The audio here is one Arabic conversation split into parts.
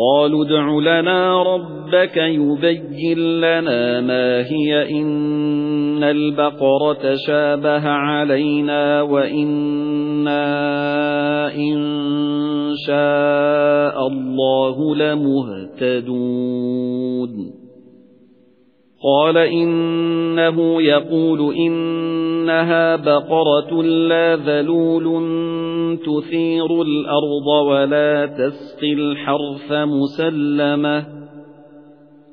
قالوا ادع لنا ربك يبين لنا ما هي إن البقرة شابه علينا وإنا إن شاء الله لمهتدون قال إنه يقول إنها بقرة لا ذلول تثير الأرض ولا تسقي الحرث مسلمة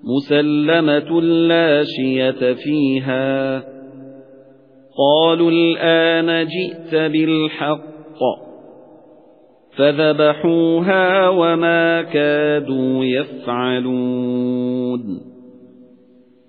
مسلمة لا شية فيها. قالوا الآن جئت بالحق فذبحوها وما كادوا يفعلون.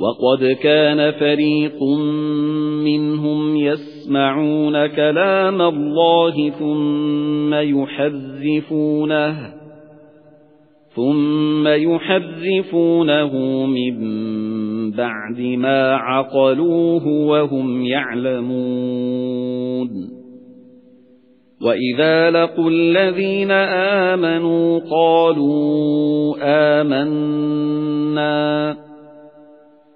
وَقَدْ كَانَ فَرِيقٌ مِنْهُمْ يَسْمَعُونَ كَلَامَ اللَّهِ ثُمَّ يُحَرِّفُونَهُ ثُمَّ يُحَرِّفُونَهُ مِنْ بَعْدِ مَا عَقَلُوهُ وَهُمْ يَعْلَمُونَ. وَإِذَا لَقُوا الَّذِينَ آمَنُوا قَالُوا آمَنَّا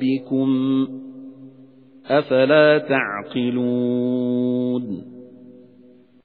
رَبِّكُمْ أَفَلَا تَعْقِلُونَ